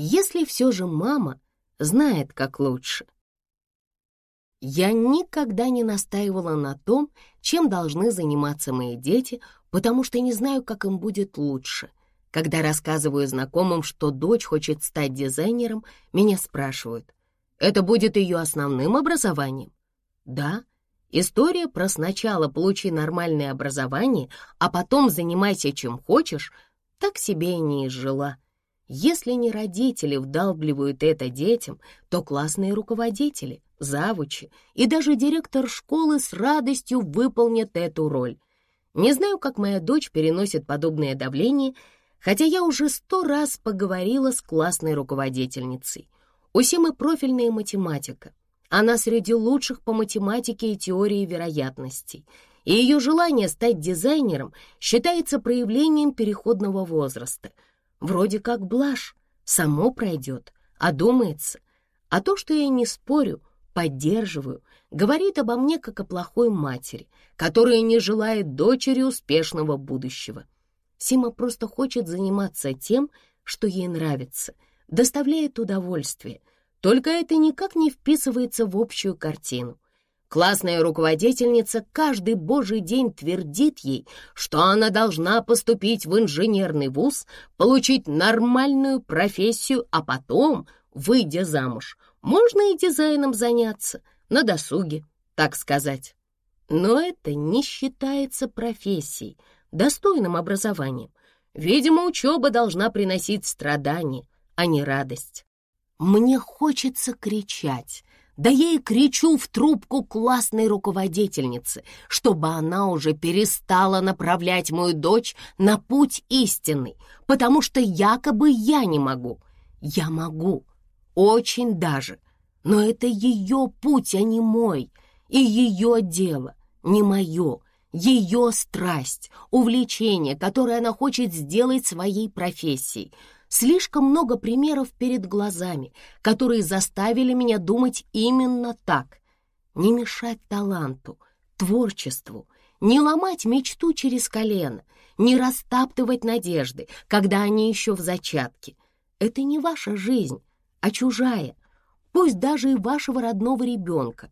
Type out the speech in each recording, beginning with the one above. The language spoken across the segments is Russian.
если все же мама знает, как лучше. Я никогда не настаивала на том, чем должны заниматься мои дети, потому что не знаю, как им будет лучше. Когда рассказываю знакомым, что дочь хочет стать дизайнером, меня спрашивают, это будет ее основным образованием? Да, история про сначала получи нормальное образование, а потом занимайся чем хочешь, так себе и не изжила. Если не родители вдалбливают это детям, то классные руководители, завучи и даже директор школы с радостью выполнят эту роль. Не знаю, как моя дочь переносит подобное давление, хотя я уже сто раз поговорила с классной руководительницей. У Симы профильная математика. Она среди лучших по математике и теории вероятностей, и ее желание стать дизайнером считается проявлением переходного возраста — Вроде как блажь, само пройдет, одумается. А то, что я не спорю, поддерживаю, говорит обо мне как о плохой матери, которая не желает дочери успешного будущего. Сима просто хочет заниматься тем, что ей нравится, доставляет удовольствие, только это никак не вписывается в общую картину. Классная руководительница каждый божий день твердит ей, что она должна поступить в инженерный вуз, получить нормальную профессию, а потом, выйдя замуж, можно и дизайном заняться, на досуге, так сказать. Но это не считается профессией, достойным образованием. Видимо, учеба должна приносить страдания, а не радость. Мне хочется кричать, да и кричу в трубку классной руководительницы, чтобы она уже перестала направлять мою дочь на путь истинный, потому что якобы я не могу. Я могу, очень даже, но это ее путь, а не мой, и ее дело, не мое, ее страсть, увлечение, которое она хочет сделать своей профессией — Слишком много примеров перед глазами, которые заставили меня думать именно так. Не мешать таланту, творчеству, не ломать мечту через колено, не растаптывать надежды, когда они еще в зачатке. Это не ваша жизнь, а чужая, пусть даже и вашего родного ребенка.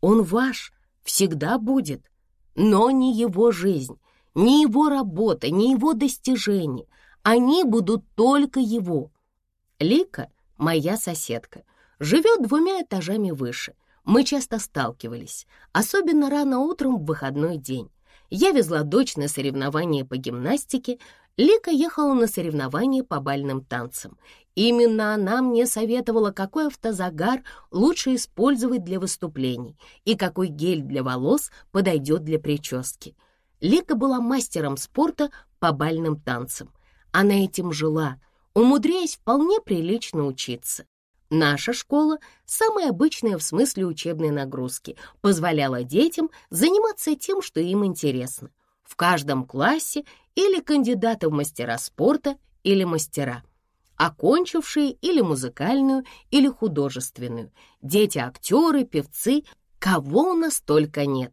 Он ваш, всегда будет, но не его жизнь, не его работа, не его достижения — они будут только его. Лика, моя соседка, живет двумя этажами выше. Мы часто сталкивались, особенно рано утром в выходной день. Я везла дочь на соревнования по гимнастике, Лика ехала на соревнования по бальным танцам. Именно она мне советовала, какой автозагар лучше использовать для выступлений и какой гель для волос подойдет для прически. Лика была мастером спорта по бальным танцам. Она этим жила, умудряясь вполне прилично учиться. Наша школа, самая обычная в смысле учебной нагрузки, позволяла детям заниматься тем, что им интересно. В каждом классе или кандидаты в мастера спорта, или мастера, окончившие или музыкальную, или художественную, дети-актеры, певцы, кого у нас только нет.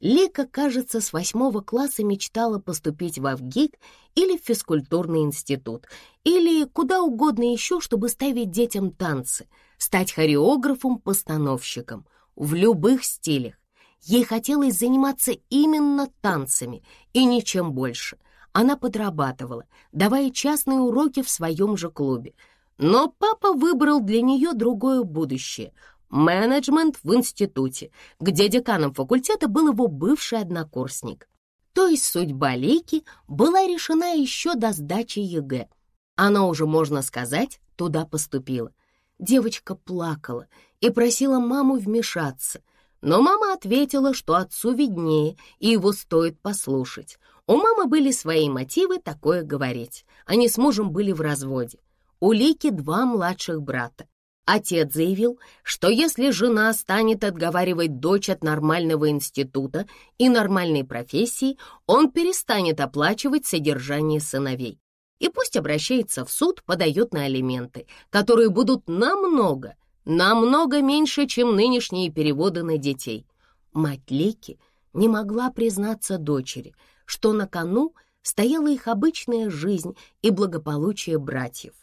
Лика, кажется, с восьмого класса мечтала поступить в Авгик или в физкультурный институт, или куда угодно еще, чтобы ставить детям танцы, стать хореографом-постановщиком в любых стилях. Ей хотелось заниматься именно танцами и ничем больше. Она подрабатывала, давая частные уроки в своем же клубе. Но папа выбрал для нее другое будущее — менеджмент в институте, где деканом факультета был его бывший однокурсник. То есть судьба Лейки была решена еще до сдачи ЕГЭ. Она уже, можно сказать, туда поступила. Девочка плакала и просила маму вмешаться, но мама ответила, что отцу виднее, и его стоит послушать. У мамы были свои мотивы такое говорить. Они с мужем были в разводе. У Лики два младших брата. Отец заявил, что если жена станет отговаривать дочь от нормального института и нормальной профессии, он перестанет оплачивать содержание сыновей. И пусть обращается в суд, подает на алименты, которые будут намного, намного меньше, чем нынешние переводы на детей. Мать Леки не могла признаться дочери, что на кону стояла их обычная жизнь и благополучие братьев.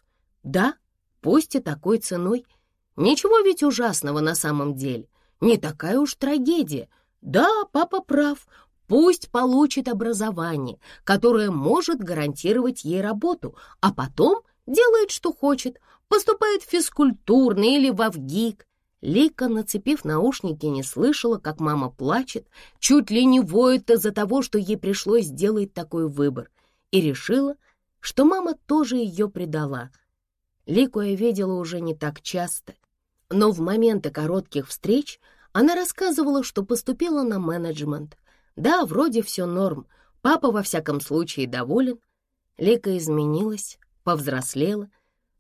Да, пусть и такой ценой. Ничего ведь ужасного на самом деле, не такая уж трагедия. Да, папа прав, пусть получит образование, которое может гарантировать ей работу, а потом делает, что хочет, поступает в физкультурный или в Авгик. Лика, нацепив наушники, не слышала, как мама плачет, чуть ли не воет из-за того, что ей пришлось сделать такой выбор, и решила, что мама тоже ее предала. Лику я видела уже не так часто, но в моменты коротких встреч она рассказывала, что поступила на менеджмент. Да, вроде все норм, папа во всяком случае доволен. Лика изменилась, повзрослела,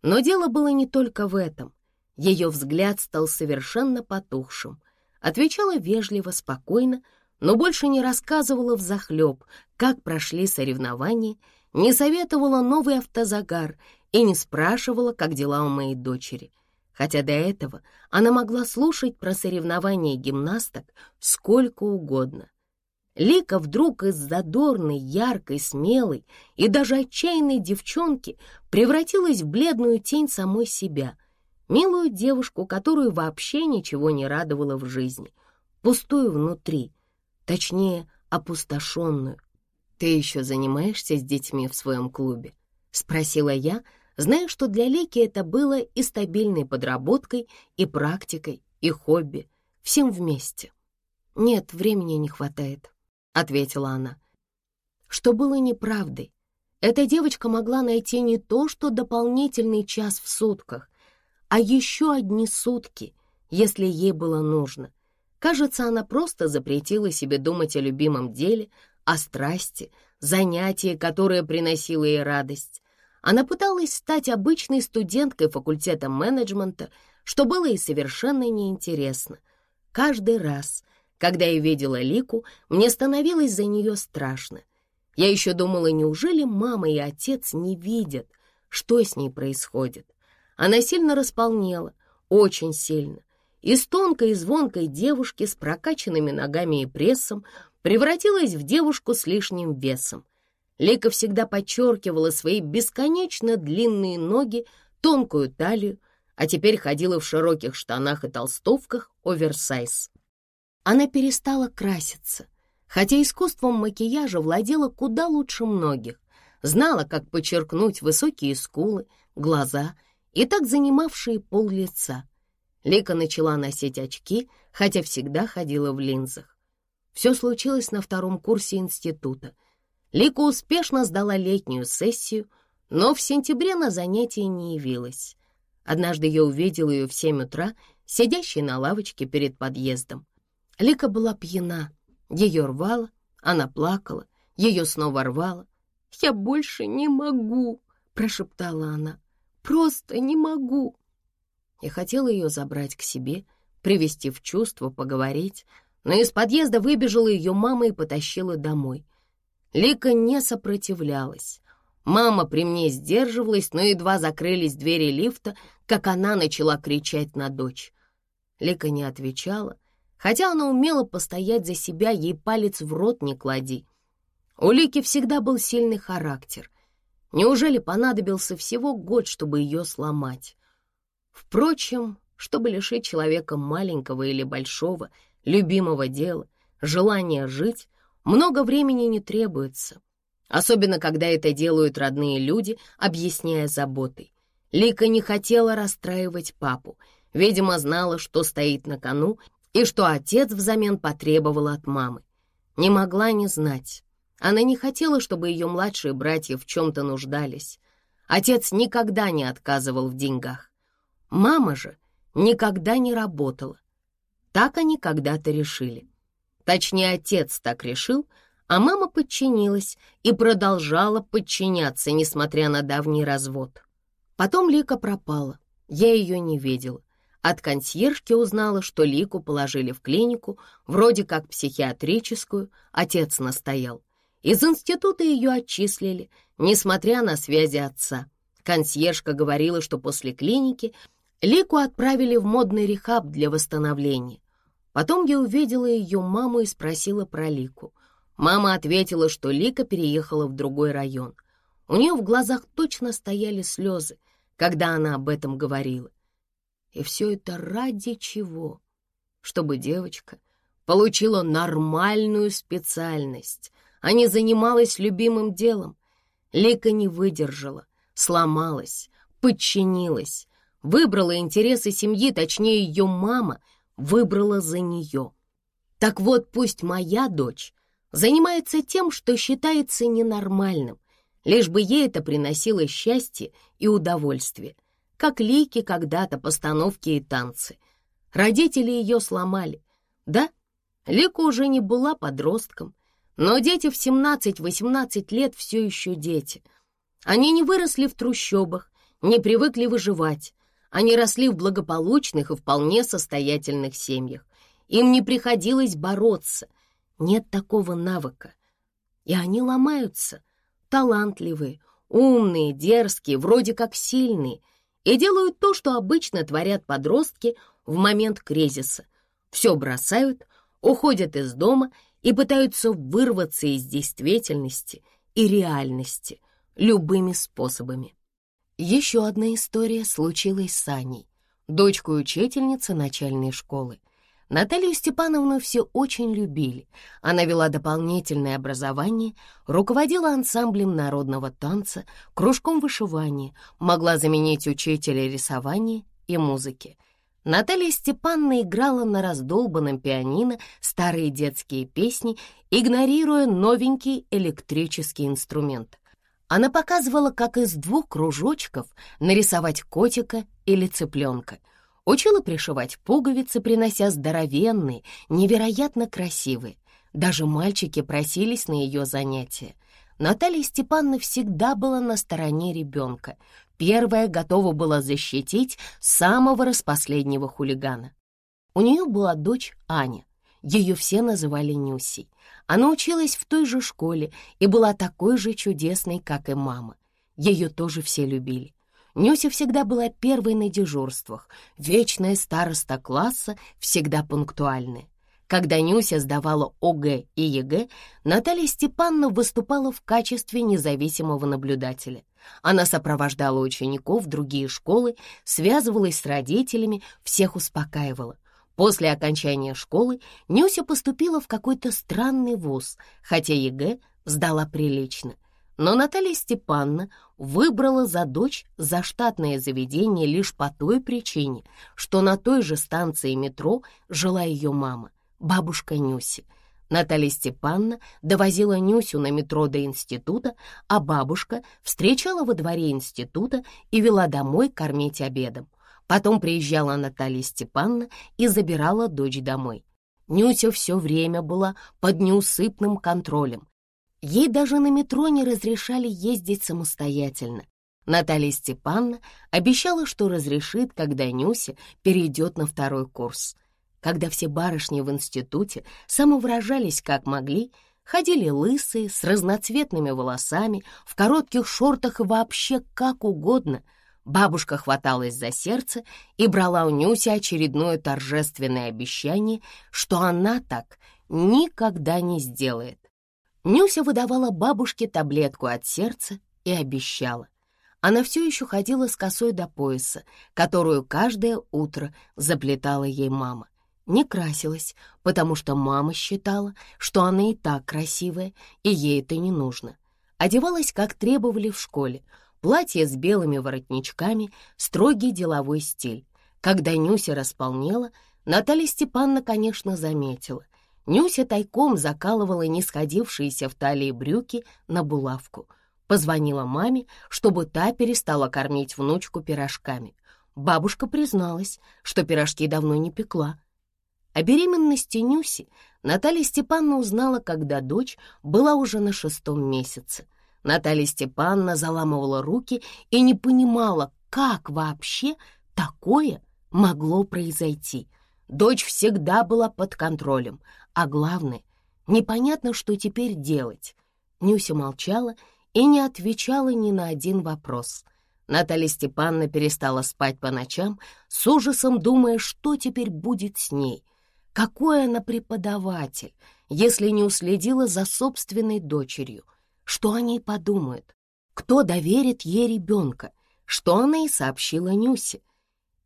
но дело было не только в этом. Ее взгляд стал совершенно потухшим. Отвечала вежливо, спокойно, но больше не рассказывала взахлеб, как прошли соревнования, не советовала новый автозагар и не спрашивала, как дела у моей дочери. Хотя до этого она могла слушать про соревнования гимнасток сколько угодно. Лика вдруг из задорной, яркой, смелой и даже отчаянной девчонки превратилась в бледную тень самой себя, милую девушку, которую вообще ничего не радовало в жизни, пустую внутри, точнее, опустошенную. «Ты еще занимаешься с детьми в своем клубе?» — спросила я, зная, что для Лики это было и стабильной подработкой, и практикой, и хобби, всем вместе. «Нет, времени не хватает», — ответила она. Что было неправдой. Эта девочка могла найти не то, что дополнительный час в сутках, а еще одни сутки, если ей было нужно. Кажется, она просто запретила себе думать о любимом деле, о страсти, занятии, которое приносило ей радость. Она пыталась стать обычной студенткой факультета менеджмента, что было ей совершенно неинтересно. Каждый раз, когда я видела Лику, мне становилось за нее страшно. Я еще думала, неужели мама и отец не видят, что с ней происходит. Она сильно располнела, очень сильно. Из тонкой и звонкой девушки с прокачанными ногами и прессом превратилась в девушку с лишним весом. Лика всегда подчеркивала свои бесконечно длинные ноги, тонкую талию, а теперь ходила в широких штанах и толстовках оверсайз. Она перестала краситься, хотя искусством макияжа владела куда лучше многих, знала, как подчеркнуть высокие скулы, глаза и так занимавшие пол лица. Лика начала носить очки, хотя всегда ходила в линзах. Все случилось на втором курсе института. Лика успешно сдала летнюю сессию, но в сентябре на занятия не явилась. Однажды я увидела ее в семь утра, сидящей на лавочке перед подъездом. Лика была пьяна, ее рвало, она плакала, ее снова рвало. «Я больше не могу», — прошептала она, — «просто не могу». Я хотела ее забрать к себе, привести в чувство, поговорить, но из подъезда выбежала ее мама и потащила домой. Лика не сопротивлялась. Мама при мне сдерживалась, но едва закрылись двери лифта, как она начала кричать на дочь. Лика не отвечала, хотя она умела постоять за себя, ей палец в рот не клади. У Лики всегда был сильный характер. Неужели понадобился всего год, чтобы ее сломать? Впрочем, чтобы лишить человека маленького или большого, любимого дела, желания жить, много времени не требуется. Особенно, когда это делают родные люди, объясняя заботой. Лика не хотела расстраивать папу, видимо, знала, что стоит на кону и что отец взамен потребовал от мамы. Не могла не знать. Она не хотела, чтобы ее младшие братья в чем-то нуждались. Отец никогда не отказывал в деньгах. Мама же никогда не работала. Так они когда-то решили. Точнее, отец так решил, а мама подчинилась и продолжала подчиняться, несмотря на давний развод. Потом Лика пропала, я ее не видела. От консьержки узнала, что Лику положили в клинику, вроде как психиатрическую, отец настоял. Из института ее отчислили, несмотря на связи отца. Консьержка говорила, что после клиники Лику отправили в модный рехаб для восстановления. Потом я увидела ее маму и спросила про Лику. Мама ответила, что Лика переехала в другой район. У нее в глазах точно стояли слезы, когда она об этом говорила. И все это ради чего? Чтобы девочка получила нормальную специальность, а не занималась любимым делом. Лика не выдержала, сломалась, подчинилась, выбрала интересы семьи, точнее, ее мама выбрала за нее. Так вот, пусть моя дочь занимается тем, что считается ненормальным, лишь бы ей это приносило счастье и удовольствие, как лики когда-то постановки и танцы. Родители ее сломали. Да, Лика уже не была подростком, но дети в 17-18 лет все еще дети. Они не выросли в трущобах, не привыкли выживать. Они росли в благополучных и вполне состоятельных семьях. Им не приходилось бороться. Нет такого навыка. И они ломаются. Талантливые, умные, дерзкие, вроде как сильные. И делают то, что обычно творят подростки в момент кризиса. Все бросают, уходят из дома и пытаются вырваться из действительности и реальности любыми способами. Еще одна история случилась с Аней, дочкой учительницы начальной школы. Наталью Степановну все очень любили. Она вела дополнительное образование, руководила ансамблем народного танца, кружком вышивания, могла заменить учителя рисования и музыки. Наталья Степановна играла на раздолбанном пианино старые детские песни, игнорируя новенький электрический инструмент. Она показывала, как из двух кружочков нарисовать котика или цыпленка. Учила пришивать пуговицы, принося здоровенные, невероятно красивые. Даже мальчики просились на ее занятия. Наталья Степановна всегда была на стороне ребенка, Первая готова была защитить самого распоследнего хулигана. У нее была дочь Аня. Ее все называли Нюсей. Она училась в той же школе и была такой же чудесной, как и мама. Ее тоже все любили. Нюся всегда была первой на дежурствах, вечная староста класса, всегда пунктуальная. Когда Нюся сдавала ОГЭ и ЕГЭ, Наталья Степановна выступала в качестве независимого наблюдателя. Она сопровождала учеников в другие школы, связывалась с родителями, всех успокаивала. После окончания школы Нюся поступила в какой-то странный вуз, хотя ЕГЭ сдала прилично. Но Наталья Степановна выбрала за дочь заштатное заведение лишь по той причине, что на той же станции метро жила ее мама, бабушка Нюси — Наталья Степановна довозила Нюсю на метро до института, а бабушка встречала во дворе института и вела домой кормить обедом. Потом приезжала Наталья Степановна и забирала дочь домой. Нюся все время была под неусыпным контролем. Ей даже на метро не разрешали ездить самостоятельно. Наталья Степановна обещала, что разрешит, когда Нюся перейдет на второй курс когда все барышни в институте самовыражались как могли, ходили лысые, с разноцветными волосами, в коротких шортах и вообще как угодно. Бабушка хваталась за сердце и брала у Нюси очередное торжественное обещание, что она так никогда не сделает. Нюся выдавала бабушке таблетку от сердца и обещала. Она все еще ходила с косой до пояса, которую каждое утро заплетала ей мама не красилась, потому что мама считала, что она и так красивая, и ей это не нужно. Одевалась, как требовали в школе, платье с белыми воротничками, строгий деловой стиль. Когда Нюся располнела, Наталья Степановна, конечно, заметила. Нюся тайком закалывала не сходившиеся в талии брюки на булавку. Позвонила маме, чтобы та перестала кормить внучку пирожками. Бабушка призналась, что пирожки давно не пекла, о беременности Нюси Наталья Степановна узнала, когда дочь была уже на шестом месяце. Наталья Степановна заламывала руки и не понимала, как вообще такое могло произойти. Дочь всегда была под контролем, а главное, непонятно, что теперь делать. Нюся молчала и не отвечала ни на один вопрос. Наталья Степановна перестала спать по ночам, с ужасом думая, что теперь будет с ней — какой она преподаватель, если не уследила за собственной дочерью? Что о ней подумают? Кто доверит ей ребенка? что она и сообщила Нюсе.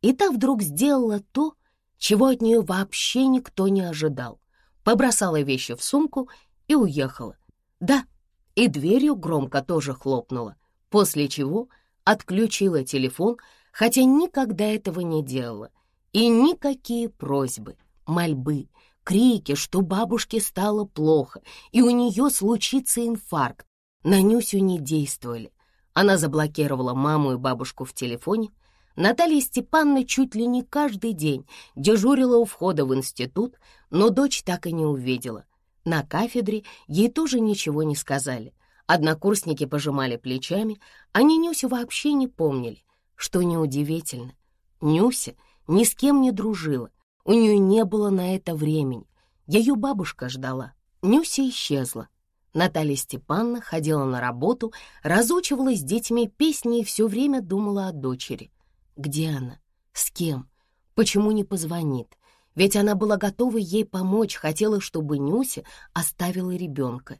И та вдруг сделала то, чего от нее вообще никто не ожидал. Побросала вещи в сумку и уехала. Да, и дверью громко тоже хлопнула, после чего отключила телефон, хотя никогда этого не делала. И никакие просьбы, мольбы, крики, что бабушке стало плохо, и у нее случится инфаркт, на Нюсю не действовали. Она заблокировала маму и бабушку в телефоне. Наталья Степановна чуть ли не каждый день дежурила у входа в институт, но дочь так и не увидела. На кафедре ей тоже ничего не сказали. Однокурсники пожимали плечами, они Нюсю вообще не помнили. Что неудивительно, Нюся ни с кем не дружила, у нее не было на это времени. Ее бабушка ждала, Нюся исчезла. Наталья Степановна ходила на работу, разучивала с детьми песни и все время думала о дочери. Где она? С кем? Почему не позвонит? Ведь она была готова ей помочь, хотела, чтобы Нюся оставила ребенка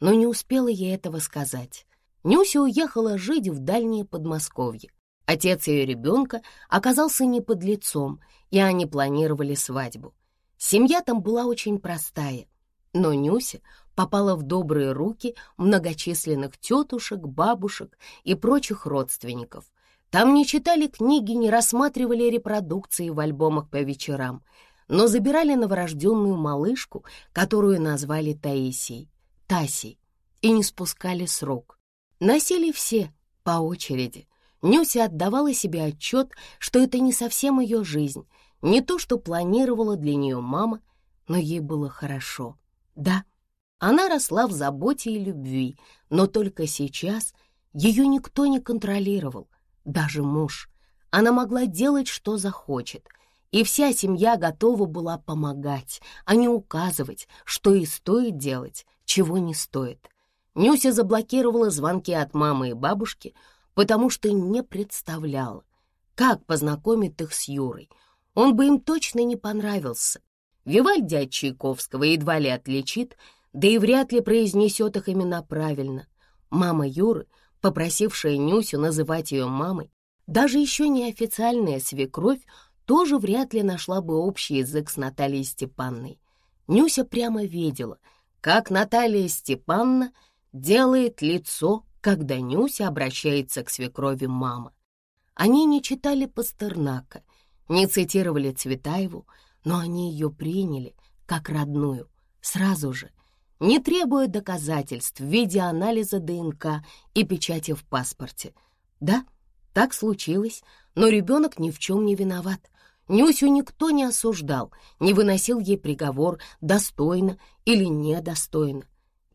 но не успела ей этого сказать. Нюся уехала жить в дальнее Подмосковье. Отец ее ребенка оказался не под лицом, и они планировали свадьбу. Семья там была очень простая, но Нюся попала в добрые руки многочисленных тетушек, бабушек и прочих родственников. Там не читали книги, не рассматривали репродукции в альбомах по вечерам, но забирали новорожденную малышку, которую назвали Таисией. Таси и не спускали с рук. Носили все по очереди. Нюся отдавала себе отчет, что это не совсем ее жизнь, не то, что планировала для нее мама, но ей было хорошо. Да, она росла в заботе и любви, но только сейчас ее никто не контролировал, даже муж. Она могла делать, что захочет, и вся семья готова была помогать, а не указывать, что и стоит делать, чего не стоит. Нюся заблокировала звонки от мамы и бабушки, потому что не представляла, как познакомить их с Юрой. Он бы им точно не понравился. Вивальди от Чайковского едва ли отличит, да и вряд ли произнесет их имена правильно. Мама Юры, попросившая Нюсю называть ее мамой, даже еще неофициальная свекровь, тоже вряд ли нашла бы общий язык с Натальей Степанной. Нюся прямо видела — как Наталья Степановна делает лицо, когда Нюся обращается к свекрови мама. Они не читали Пастернака, не цитировали Цветаеву, но они ее приняли как родную, сразу же, не требуя доказательств в виде анализа ДНК и печати в паспорте. Да, так случилось, но ребенок ни в чем не виноват. Нюсю никто не осуждал, не выносил ей приговор достойно или недостойно.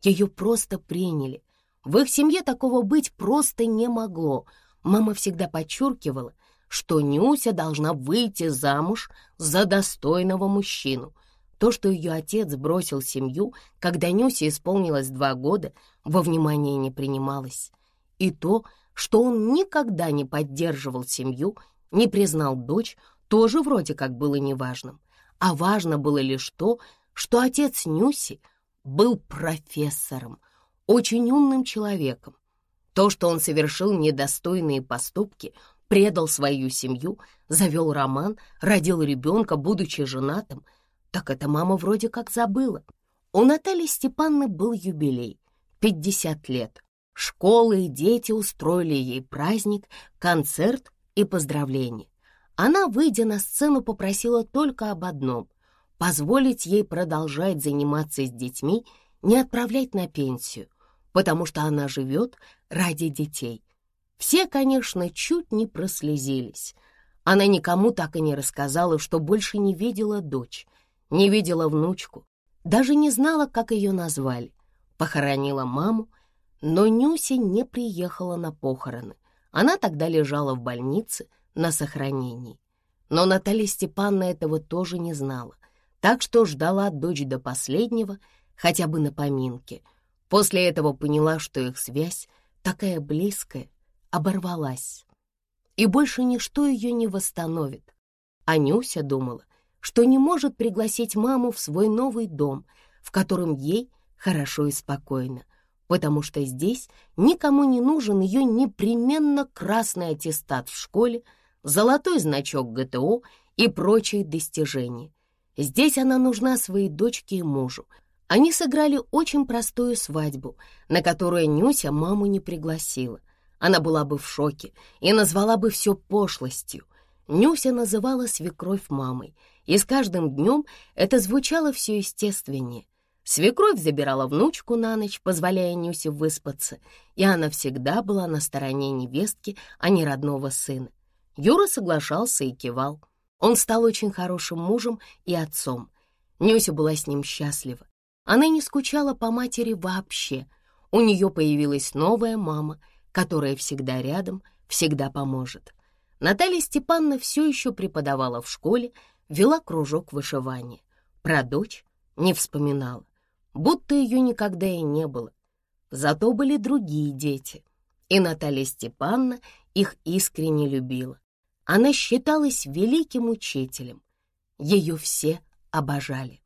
Ее просто приняли. В их семье такого быть просто не могло. Мама всегда подчеркивала, что Нюся должна выйти замуж за достойного мужчину. То, что ее отец бросил семью, когда Нюсе исполнилось два года, во внимание не принималось. И то, что он никогда не поддерживал семью, не признал дочь, тоже вроде как было неважным. А важно было лишь то, что отец Нюси был профессором, очень умным человеком. То, что он совершил недостойные поступки, предал свою семью, завел роман, родил ребенка, будучи женатым, так эта мама вроде как забыла. У Натальи Степанны был юбилей — 50 лет. Школы и дети устроили ей праздник, концерт и поздравления. Она, выйдя на сцену, попросила только об одном — позволить ей продолжать заниматься с детьми, не отправлять на пенсию, потому что она живет ради детей. Все, конечно, чуть не прослезились. Она никому так и не рассказала, что больше не видела дочь, не видела внучку, даже не знала, как ее назвали. Похоронила маму, но Нюся не приехала на похороны. Она тогда лежала в больнице — на сохранении. Но Наталья Степановна этого тоже не знала, так что ждала дочь до последнего, хотя бы на поминке. После этого поняла, что их связь, такая близкая, оборвалась. И больше ничто ее не восстановит. Анюся думала, что не может пригласить маму в свой новый дом, в котором ей хорошо и спокойно. потому что здесь никому не нужен ее непременно красный аттестат в школе, золотой значок ГТО и прочие достижения. Здесь она нужна своей дочке и мужу. Они сыграли очень простую свадьбу, на которую Нюся маму не пригласила. Она была бы в шоке и назвала бы все пошлостью. Нюся называла свекровь мамой, и с каждым днем это звучало все естественнее. Свекровь забирала внучку на ночь, позволяя Нюсе выспаться, и она всегда была на стороне невестки, а не родного сына. Юра соглашался и кивал. Он стал очень хорошим мужем и отцом. Нюся была с ним счастлива. Она не скучала по матери вообще. У нее появилась новая мама, которая всегда рядом, всегда поможет. Наталья Степановна все еще преподавала в школе, вела кружок вышивания. Про дочь не вспоминала, будто ее никогда и не было. Зато были другие дети, и Наталья Степановна их искренне любила. Она считалась великим учителем. Ее все обожали.